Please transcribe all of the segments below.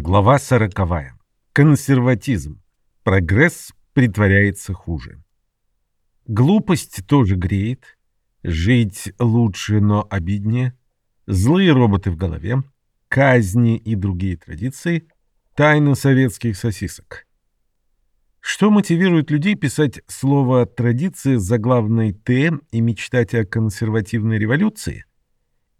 Глава сороковая. Консерватизм. Прогресс притворяется хуже. Глупость тоже греет. Жить лучше, но обиднее. Злые роботы в голове. Казни и другие традиции. Тайна советских сосисок. Что мотивирует людей писать слово «традиция» с заглавной «Т» и мечтать о консервативной революции?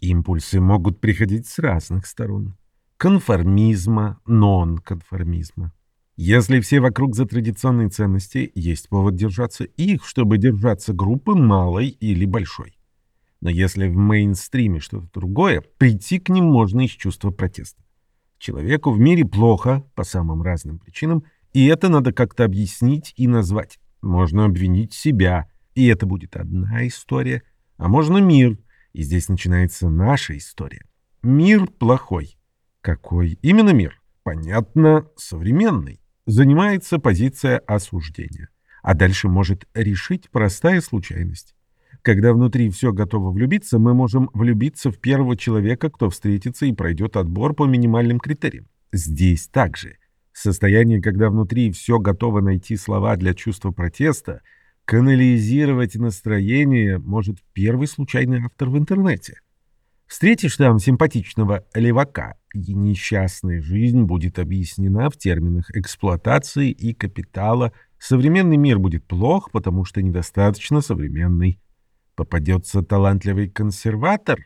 Импульсы могут приходить с разных сторон конформизма, нон-конформизма. Если все вокруг за традиционные ценности, есть повод держаться их, чтобы держаться группы малой или большой. Но если в мейнстриме что-то другое, прийти к ним можно из чувства протеста. Человеку в мире плохо по самым разным причинам, и это надо как-то объяснить и назвать. Можно обвинить себя, и это будет одна история, а можно мир, и здесь начинается наша история. Мир плохой. Какой именно мир? Понятно, современный. Занимается позиция осуждения. А дальше может решить простая случайность. Когда внутри все готово влюбиться, мы можем влюбиться в первого человека, кто встретится и пройдет отбор по минимальным критериям. Здесь также. Состояние, когда внутри все готово найти слова для чувства протеста, канализировать настроение может первый случайный автор в интернете. Встретишь там симпатичного левака, и несчастная жизнь будет объяснена в терминах эксплуатации и капитала. Современный мир будет плох, потому что недостаточно современный. Попадется талантливый консерватор,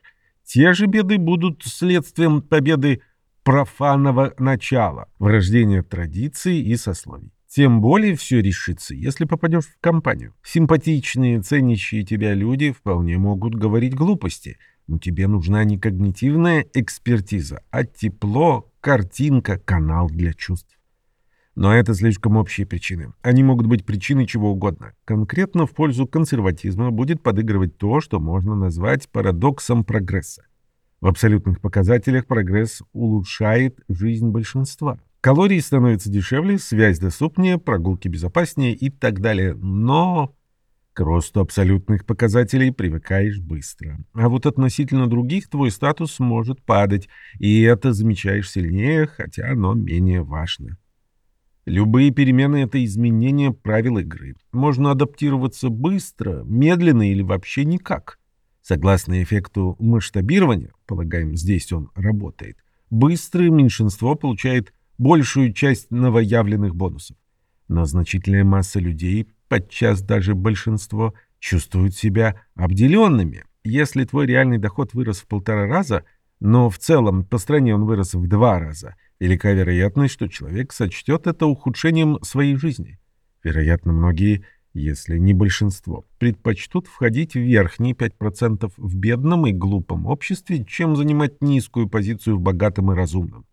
те же беды будут следствием победы профанного начала, врождения традиций и сословий. Тем более все решится, если попадешь в компанию. Симпатичные, ценящие тебя люди вполне могут говорить глупости – но тебе нужна не когнитивная экспертиза, а тепло, картинка, канал для чувств. Но это слишком общие причины. Они могут быть причиной чего угодно. Конкретно в пользу консерватизма будет подыгрывать то, что можно назвать парадоксом прогресса. В абсолютных показателях прогресс улучшает жизнь большинства. Калории становятся дешевле, связь доступнее, прогулки безопаснее и так далее. Но к росту абсолютных показателей привыкаешь быстро. А вот относительно других твой статус может падать, и это замечаешь сильнее, хотя оно менее важно. Любые перемены — это изменение правил игры. Можно адаптироваться быстро, медленно или вообще никак. Согласно эффекту масштабирования, полагаем, здесь он работает, быстрое меньшинство получает большую часть новоявленных бонусов. Но значительная масса людей подчас даже большинство, чувствуют себя обделенными. Если твой реальный доход вырос в полтора раза, но в целом по стране он вырос в два раза, велика вероятность, что человек сочтет это ухудшением своей жизни. Вероятно, многие, если не большинство, предпочтут входить в верхние 5% в бедном и глупом обществе, чем занимать низкую позицию в богатом и разумном.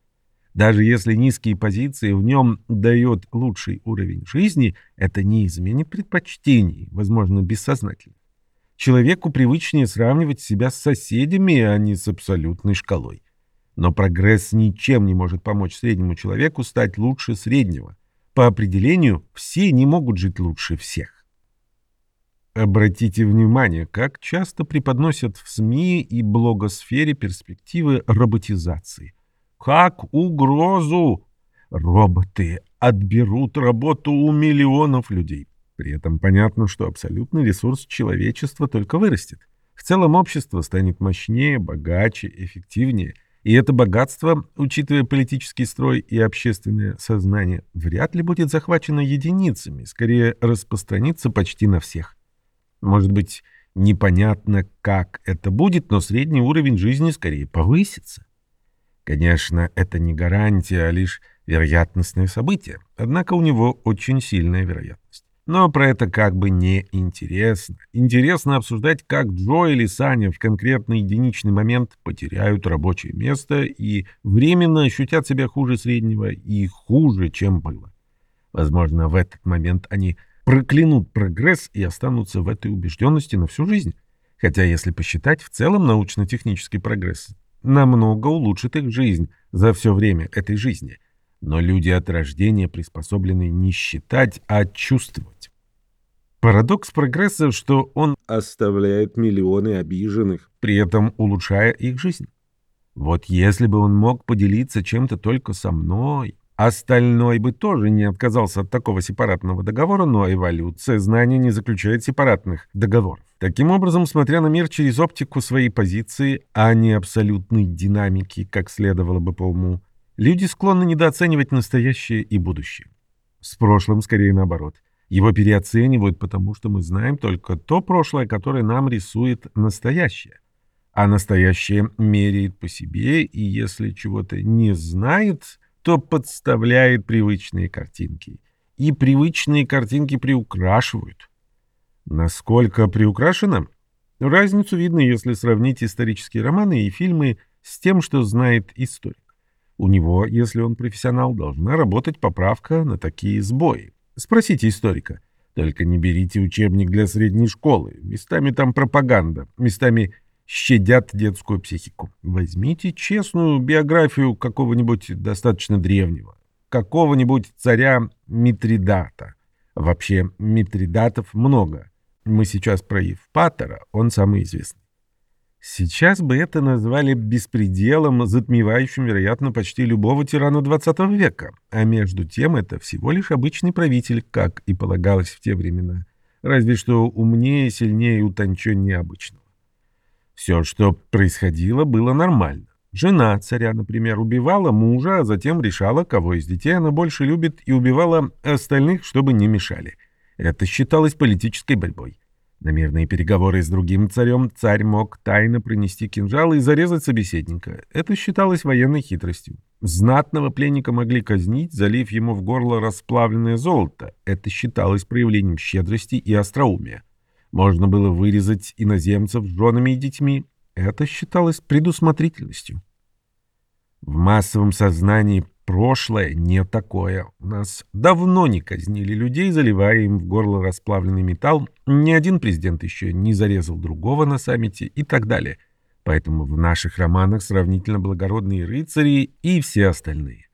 Даже если низкие позиции в нем дают лучший уровень жизни, это не изменит предпочтений, возможно, бессознательно. Человеку привычнее сравнивать себя с соседями, а не с абсолютной шкалой. Но прогресс ничем не может помочь среднему человеку стать лучше среднего. По определению, все не могут жить лучше всех. Обратите внимание, как часто преподносят в СМИ и блогосфере перспективы роботизации как угрозу. Роботы отберут работу у миллионов людей. При этом понятно, что абсолютный ресурс человечества только вырастет. В целом общество станет мощнее, богаче, эффективнее. И это богатство, учитывая политический строй и общественное сознание, вряд ли будет захвачено единицами, скорее распространится почти на всех. Может быть, непонятно, как это будет, но средний уровень жизни скорее повысится. Конечно, это не гарантия, а лишь вероятностное событие. Однако у него очень сильная вероятность. Но про это как бы не интересно. Интересно обсуждать, как Джо или Саня в конкретный единичный момент потеряют рабочее место и временно ощутят себя хуже среднего и хуже, чем было. Возможно, в этот момент они проклянут прогресс и останутся в этой убежденности на всю жизнь. Хотя, если посчитать, в целом научно-технический прогресс намного улучшит их жизнь за все время этой жизни. Но люди от рождения приспособлены не считать, а чувствовать. Парадокс прогресса, что он оставляет миллионы обиженных, при этом улучшая их жизнь. Вот если бы он мог поделиться чем-то только со мной, остальной бы тоже не отказался от такого сепаратного договора, но эволюция знания не заключает сепаратных договоров. Таким образом, смотря на мир через оптику своей позиции, а не абсолютной динамики, как следовало бы по уму, люди склонны недооценивать настоящее и будущее. С прошлым скорее наоборот. Его переоценивают, потому что мы знаем только то прошлое, которое нам рисует настоящее. А настоящее меряет по себе, и если чего-то не знает, то подставляет привычные картинки. И привычные картинки приукрашивают. Насколько приукрашено? Разницу видно, если сравнить исторические романы и фильмы с тем, что знает историк. У него, если он профессионал, должна работать поправка на такие сбои. Спросите историка. Только не берите учебник для средней школы. Местами там пропаганда, местами щадят детскую психику. Возьмите честную биографию какого-нибудь достаточно древнего, какого-нибудь царя Митридата. Вообще, Митридатов много. Мы сейчас про Евпатора, он самый известный. Сейчас бы это назвали беспределом, затмевающим, вероятно, почти любого тирана XX века. А между тем это всего лишь обычный правитель, как и полагалось в те времена. Разве что умнее, сильнее и утонченнее обычного. Все, что происходило, было нормально. Жена царя, например, убивала мужа, а затем решала, кого из детей она больше любит, и убивала остальных, чтобы не мешали. Это считалось политической борьбой. На мирные переговоры с другим царем царь мог тайно принести кинжал и зарезать собеседника. Это считалось военной хитростью. Знатного пленника могли казнить, залив ему в горло расплавленное золото. Это считалось проявлением щедрости и остроумия. Можно было вырезать иноземцев с женами и детьми. Это считалось предусмотрительностью. В массовом сознании Прошлое не такое. У нас давно не казнили людей, заливая им в горло расплавленный металл. Ни один президент еще не зарезал другого на саммите и так далее. Поэтому в наших романах сравнительно благородные рыцари и все остальные.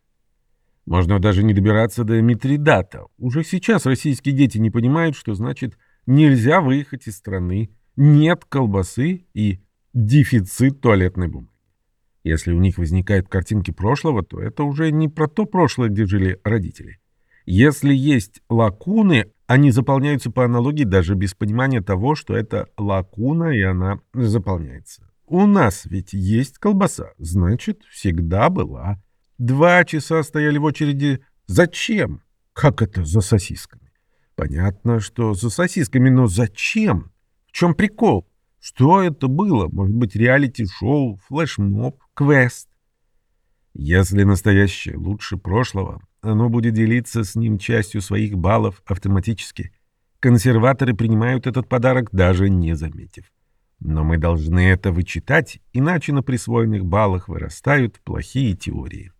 Можно даже не добираться до Митридата. Уже сейчас российские дети не понимают, что значит «нельзя выехать из страны», «нет колбасы» и «дефицит туалетной бумаги». Если у них возникают картинки прошлого, то это уже не про то прошлое, где жили родители. Если есть лакуны, они заполняются по аналогии даже без понимания того, что это лакуна, и она заполняется. У нас ведь есть колбаса, значит, всегда была. Два часа стояли в очереди. Зачем? Как это за сосисками? Понятно, что за сосисками, но зачем? В чем прикол? Что это было? Может быть, реалити-шоу, флешмоб, квест? Если настоящее лучше прошлого, оно будет делиться с ним частью своих баллов автоматически. Консерваторы принимают этот подарок, даже не заметив. Но мы должны это вычитать, иначе на присвоенных баллах вырастают плохие теории.